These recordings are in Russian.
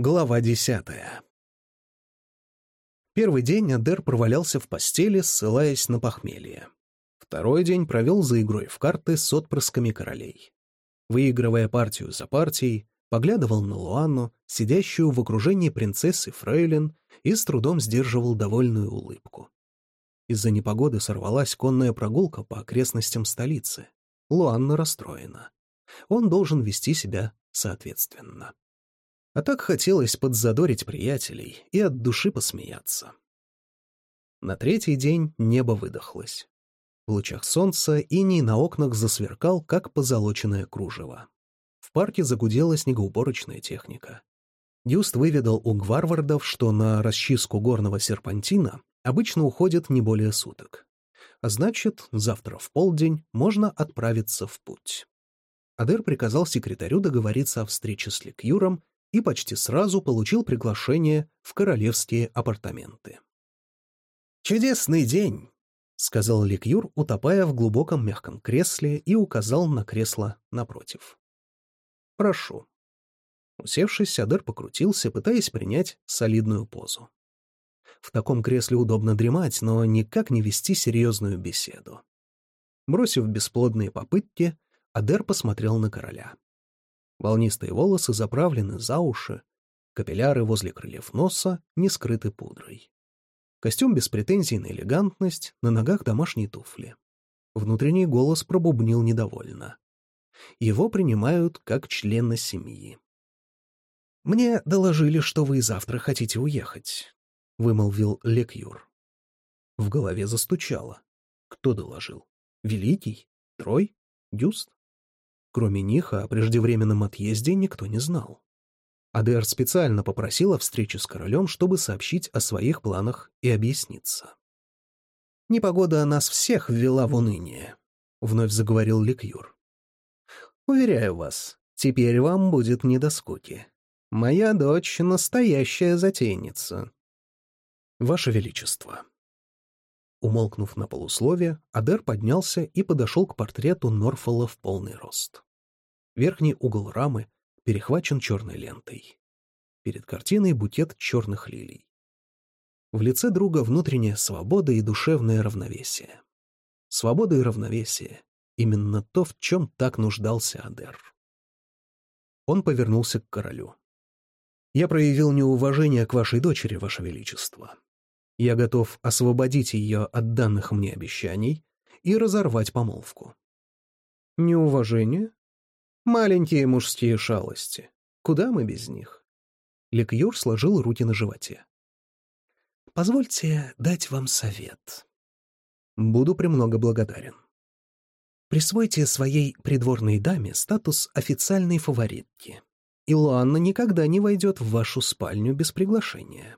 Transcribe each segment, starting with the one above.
Глава десятая. Первый день Адер провалялся в постели, ссылаясь на похмелье. Второй день провел за игрой в карты с отпрысками королей. Выигрывая партию за партией, поглядывал на Луанну, сидящую в окружении принцессы Фрейлин, и с трудом сдерживал довольную улыбку. Из-за непогоды сорвалась конная прогулка по окрестностям столицы. Луанна расстроена. Он должен вести себя соответственно. А так хотелось подзадорить приятелей и от души посмеяться. На третий день небо выдохлось. В лучах солнца иней на окнах засверкал, как позолоченное кружево. В парке загудела снегоуборочная техника. Дюст выведал у гварвардов, что на расчистку горного серпантина обычно уходит не более суток. А значит, завтра в полдень можно отправиться в путь. Адер приказал секретарю договориться о встрече с Ликюром и почти сразу получил приглашение в королевские апартаменты. «Чудесный день!» — сказал Ликюр, утопая в глубоком мягком кресле и указал на кресло напротив. «Прошу». Усевшись, Адер покрутился, пытаясь принять солидную позу. В таком кресле удобно дремать, но никак не вести серьезную беседу. Бросив бесплодные попытки, Адер посмотрел на короля. Волнистые волосы заправлены за уши, капилляры возле крыльев носа не скрыты пудрой. Костюм без претензий на элегантность, на ногах домашние туфли. Внутренний голос пробубнил недовольно. Его принимают как члена семьи. «Мне доложили, что вы завтра хотите уехать», — вымолвил Лекюр. В голове застучало. Кто доложил? Великий? Трой? Дюст? Кроме них о преждевременном отъезде никто не знал. Адер специально попросил о встрече с королем, чтобы сообщить о своих планах и объясниться. «Непогода нас всех ввела в уныние», — вновь заговорил Ликюр. «Уверяю вас, теперь вам будет не до скуки. Моя дочь — настоящая затейница». «Ваше Величество». Умолкнув на полусловие, Адер поднялся и подошел к портрету Норфола в полный рост. Верхний угол рамы перехвачен черной лентой. Перед картиной букет черных лилий. В лице друга внутренняя свобода и душевное равновесие. Свобода и равновесие — именно то, в чем так нуждался Адер. Он повернулся к королю. «Я проявил неуважение к вашей дочери, ваше величество. Я готов освободить ее от данных мне обещаний и разорвать помолвку». «Неуважение?» Маленькие мужские шалости. Куда мы без них? Ликюр сложил руки на животе. Позвольте дать вам совет. Буду премного благодарен. Присвойте своей придворной даме статус официальной фаворитки. И Луанна никогда не войдет в вашу спальню без приглашения.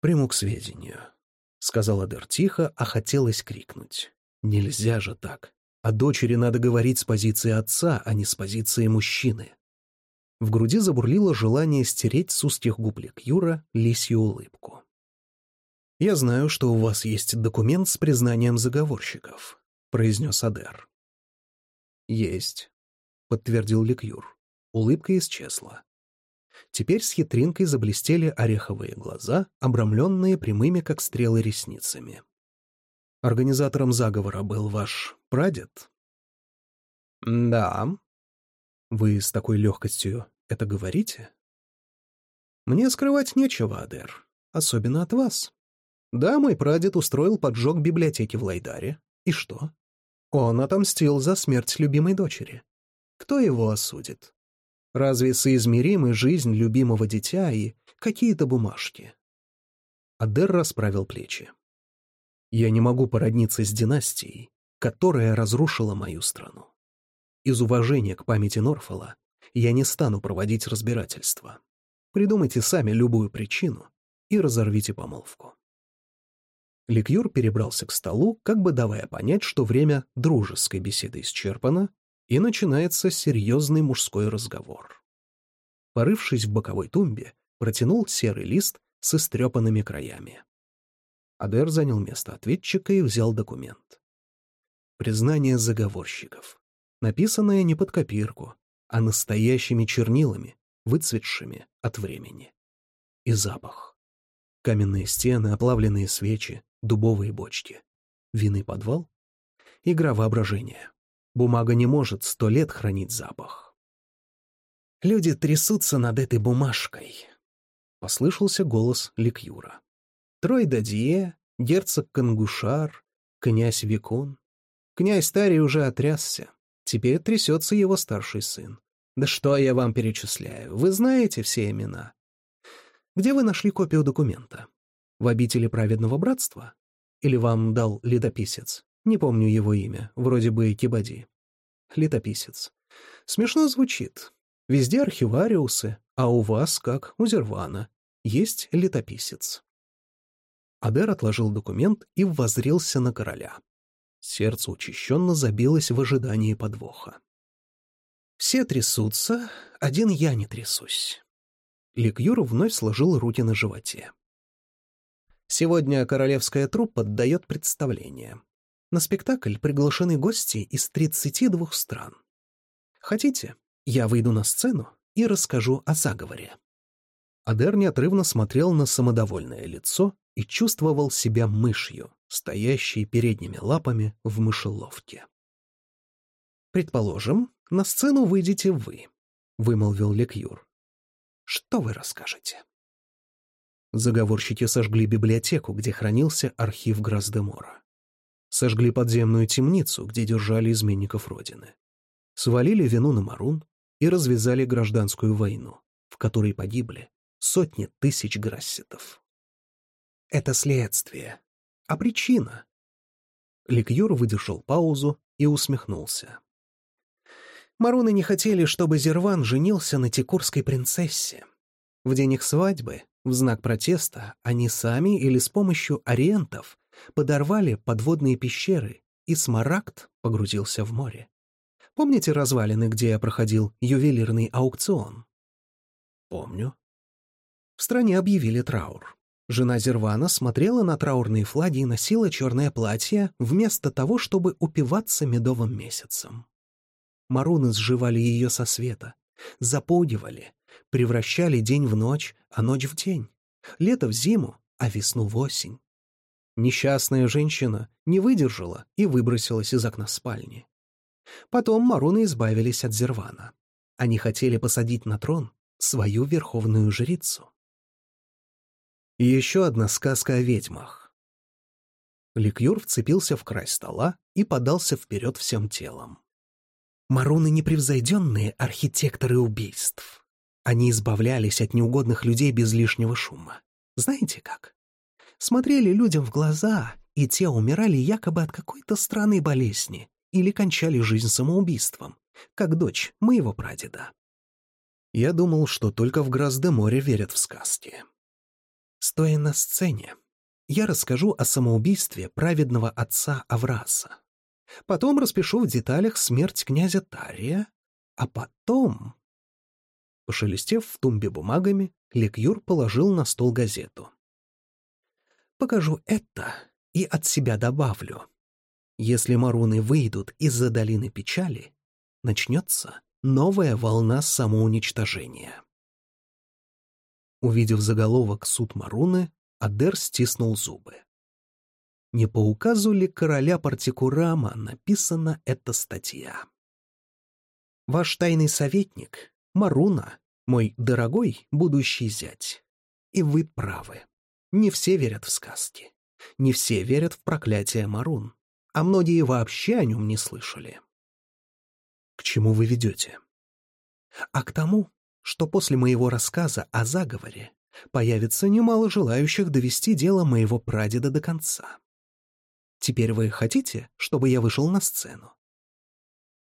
Приму к сведению, — сказала Дер тихо, а хотелось крикнуть. Нельзя же так. О дочери надо говорить с позиции отца, а не с позиции мужчины. В груди забурлило желание стереть с узких губ Юра лисью улыбку. «Я знаю, что у вас есть документ с признанием заговорщиков», — произнес Адер. «Есть», — подтвердил Ликюр. Улыбка исчезла. Теперь с хитринкой заблестели ореховые глаза, обрамленные прямыми, как стрелы, ресницами. Организатором заговора был ваш прадед? Да. Вы с такой легкостью это говорите? Мне скрывать нечего, Адер, особенно от вас. Да, мой прадед устроил поджог библиотеки в Лайдаре. И что? Он отомстил за смерть любимой дочери. Кто его осудит? Разве соизмеримы жизнь любимого дитя и какие-то бумажки? Адер расправил плечи. Я не могу породниться с династией, которая разрушила мою страну. Из уважения к памяти Норфола я не стану проводить разбирательство. Придумайте сами любую причину и разорвите помолвку. Ликюр перебрался к столу, как бы давая понять, что время дружеской беседы исчерпано, и начинается серьезный мужской разговор. Порывшись в боковой тумбе, протянул серый лист с истрепанными краями. Адер занял место ответчика и взял документ. Признание заговорщиков. Написанное не под копирку, а настоящими чернилами, выцветшими от времени. И запах. Каменные стены, оплавленные свечи, дубовые бочки. Винный подвал? Игра воображения. Бумага не может сто лет хранить запах. Люди трясутся над этой бумажкой. Послышался голос Ликюра. Трой Дадье, герцог Кангушар, князь Викон. Князь Тарий уже отрясся. Теперь трясется его старший сын. Да что я вам перечисляю? Вы знаете все имена. Где вы нашли копию документа? В обители праведного братства? Или вам дал летописец? Не помню его имя, вроде бы Кибади. Летописец. Смешно звучит. Везде архивариусы, а у вас, как у Зервана, есть летописец. Адер отложил документ и воззрился на короля. Сердце учащенно забилось в ожидании подвоха. «Все трясутся, один я не трясусь». Ликюр вновь сложил руки на животе. Сегодня королевская труппа дает представление. На спектакль приглашены гости из 32 стран. Хотите, я выйду на сцену и расскажу о заговоре?» Адер неотрывно смотрел на самодовольное лицо и чувствовал себя мышью, стоящей передними лапами в мышеловке. «Предположим, на сцену выйдете вы», — вымолвил Лекюр. «Что вы расскажете?» Заговорщики сожгли библиотеку, где хранился архив Граздемора. Сожгли подземную темницу, где держали изменников Родины. Свалили вину на Марун и развязали гражданскую войну, в которой погибли сотни тысяч грассетов. Это следствие. А причина? Ликьюр выдержал паузу и усмехнулся. Маруны не хотели, чтобы Зерван женился на текурской принцессе. В день их свадьбы, в знак протеста, они сами или с помощью ориентов подорвали подводные пещеры, и Смарагд погрузился в море. Помните развалины, где я проходил ювелирный аукцион? Помню. В стране объявили траур. Жена Зервана смотрела на траурные флаги и носила черное платье вместо того, чтобы упиваться медовым месяцем. Маруны сживали ее со света, запугивали, превращали день в ночь, а ночь в день, лето в зиму, а весну в осень. Несчастная женщина не выдержала и выбросилась из окна спальни. Потом Маруны избавились от Зервана. Они хотели посадить на трон свою верховную жрицу. Еще одна сказка о ведьмах. Ликюр вцепился в край стола и подался вперед всем телом. Маруны — непревзойденные архитекторы убийств. Они избавлялись от неугодных людей без лишнего шума. Знаете как? Смотрели людям в глаза, и те умирали якобы от какой-то странной болезни или кончали жизнь самоубийством, как дочь моего прадеда. Я думал, что только в Грозде-море верят в сказки. Стоя на сцене, я расскажу о самоубийстве праведного отца Авраса. Потом распишу в деталях смерть князя Тария, а потом... Пошелестев в тумбе бумагами, Лекюр положил на стол газету. Покажу это и от себя добавлю. Если маруны выйдут из-за долины печали, начнется новая волна самоуничтожения. Увидев заголовок «Суд Маруны», Адер стиснул зубы. Не по указу ли короля Партикурама написана эта статья? Ваш тайный советник, Маруна, мой дорогой будущий зять. И вы правы. Не все верят в сказки. Не все верят в проклятие Марун. А многие вообще о нем не слышали. К чему вы ведете? А к тому, что после моего рассказа о заговоре появится немало желающих довести дело моего прадеда до конца. Теперь вы хотите, чтобы я вышел на сцену?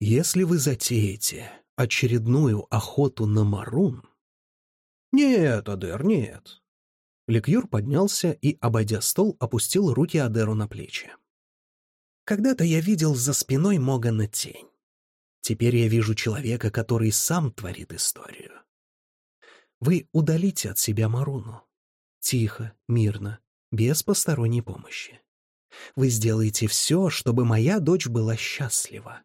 Если вы затеете очередную охоту на Марун... Нет, Адер, нет. Ликюр поднялся и, обойдя стол, опустил руки Адеру на плечи. Когда-то я видел за спиной Могана тень. Теперь я вижу человека, который сам творит историю. Вы удалите от себя Маруну. Тихо, мирно, без посторонней помощи. Вы сделаете все, чтобы моя дочь была счастлива.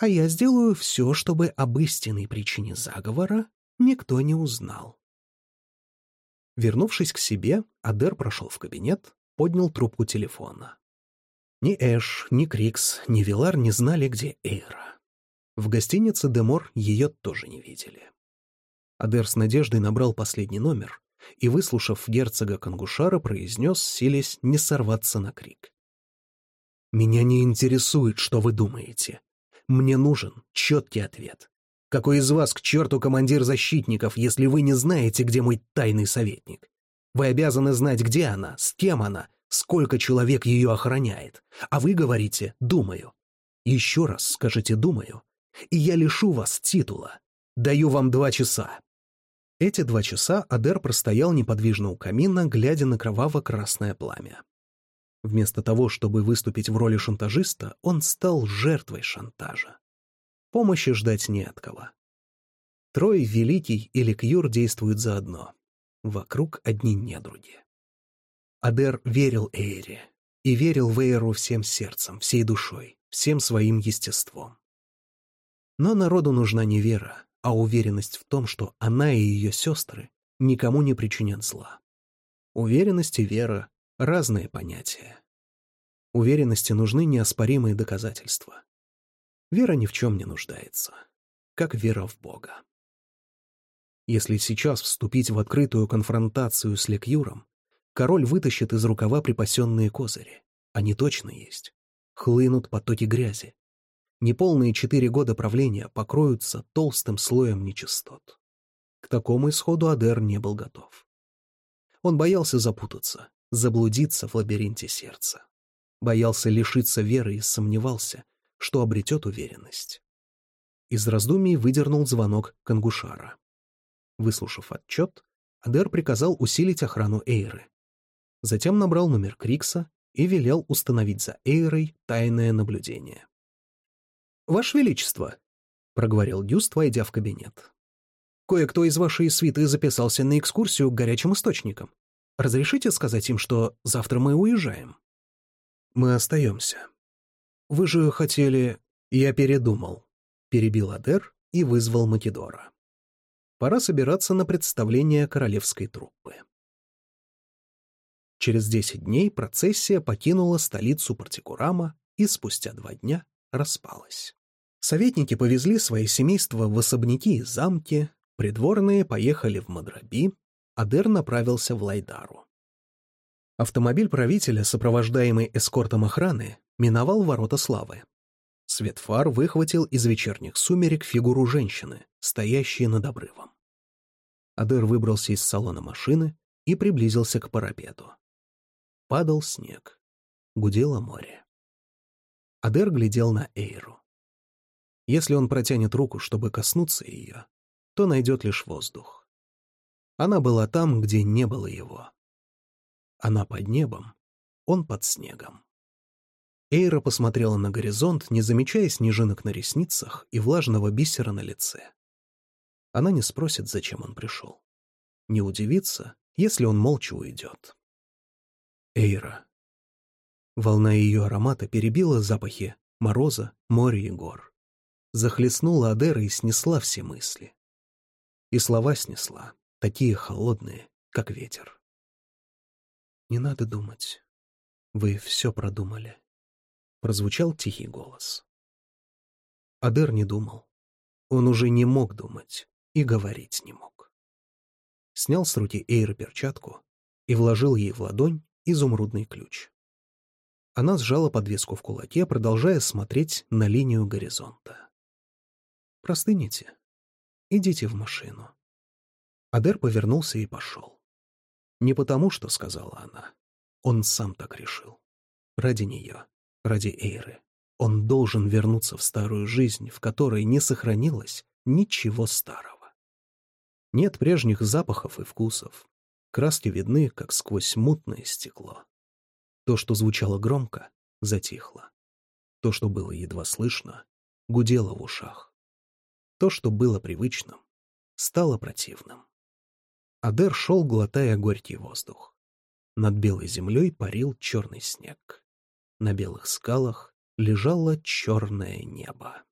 А я сделаю все, чтобы об истинной причине заговора никто не узнал. Вернувшись к себе, Адер прошел в кабинет, поднял трубку телефона. Ни Эш, ни Крикс, ни Вилар не знали, где Эйра. В гостинице Демор ее тоже не видели. Адер с надеждой набрал последний номер и, выслушав герцога Кангушара, произнес, силясь не сорваться на крик. «Меня не интересует, что вы думаете. Мне нужен четкий ответ. Какой из вас к черту командир защитников, если вы не знаете, где мой тайный советник? Вы обязаны знать, где она, с кем она, сколько человек ее охраняет. А вы говорите «думаю». Еще раз скажите «думаю», и я лишу вас титула. Даю вам два часа. Эти два часа Адер простоял неподвижно у камина, глядя на кроваво-красное пламя. Вместо того, чтобы выступить в роли шантажиста, он стал жертвой шантажа. Помощи ждать не от кого. Трой, Великий или Кьюр действуют заодно. Вокруг одни недруги. Адер верил Эйре и верил в Эйру всем сердцем, всей душой, всем своим естеством. Но народу нужна не вера, а уверенность в том, что она и ее сестры никому не причинят зла. Уверенность и вера — разные понятия. Уверенности нужны неоспоримые доказательства. Вера ни в чем не нуждается, как вера в Бога. Если сейчас вступить в открытую конфронтацию с Лекюром, король вытащит из рукава припасенные козыри. Они точно есть. Хлынут потоки грязи, неполные четыре года правления покроются толстым слоем нечистот. К такому исходу Адер не был готов. Он боялся запутаться, заблудиться в лабиринте сердца. Боялся лишиться веры и сомневался, что обретет уверенность. Из раздумий выдернул звонок Кангушара. Выслушав отчет, Адер приказал усилить охрану Эйры. Затем набрал номер Крикса и велел установить за Эйрой тайное наблюдение. «Ваше Величество», — проговорил Дюст, войдя в кабинет. «Кое-кто из вашей свиты записался на экскурсию к горячим источникам. Разрешите сказать им, что завтра мы уезжаем?» «Мы остаемся. Вы же хотели...» «Я передумал», — перебил Адер и вызвал Македора. Пора собираться на представление королевской труппы. Через десять дней процессия покинула столицу Партикурама и спустя два дня распалась. Советники повезли свои семейства в особняки и замки, придворные поехали в Мадраби, Адер направился в Лайдару. Автомобиль правителя, сопровождаемый эскортом охраны, миновал ворота славы. Свет фар выхватил из вечерних сумерек фигуру женщины, стоящей над обрывом. Адер выбрался из салона машины и приблизился к парапету. Падал снег. Гудело море. Адер глядел на Эйру. Если он протянет руку, чтобы коснуться ее, то найдет лишь воздух. Она была там, где не было его. Она под небом, он под снегом. Эйра посмотрела на горизонт, не замечая снежинок на ресницах и влажного бисера на лице. Она не спросит, зачем он пришел. Не удивится, если он молча уйдет. Эйра. Волна ее аромата перебила запахи мороза, моря и гор захлестнула Адера и снесла все мысли. И слова снесла, такие холодные, как ветер. «Не надо думать. Вы все продумали», — прозвучал тихий голос. Адер не думал. Он уже не мог думать и говорить не мог. Снял с руки Эйра перчатку и вложил ей в ладонь изумрудный ключ. Она сжала подвеску в кулаке, продолжая смотреть на линию горизонта. Простынете. Идите в машину. Адер повернулся и пошел. Не потому, что сказала она. Он сам так решил. Ради нее, ради Эйры. Он должен вернуться в старую жизнь, в которой не сохранилось ничего старого. Нет прежних запахов и вкусов. Краски видны, как сквозь мутное стекло. То, что звучало громко, затихло. То, что было едва слышно, гудело в ушах. То, что было привычным, стало противным. Адер шел, глотая горький воздух. Над белой землей парил черный снег. На белых скалах лежало черное небо.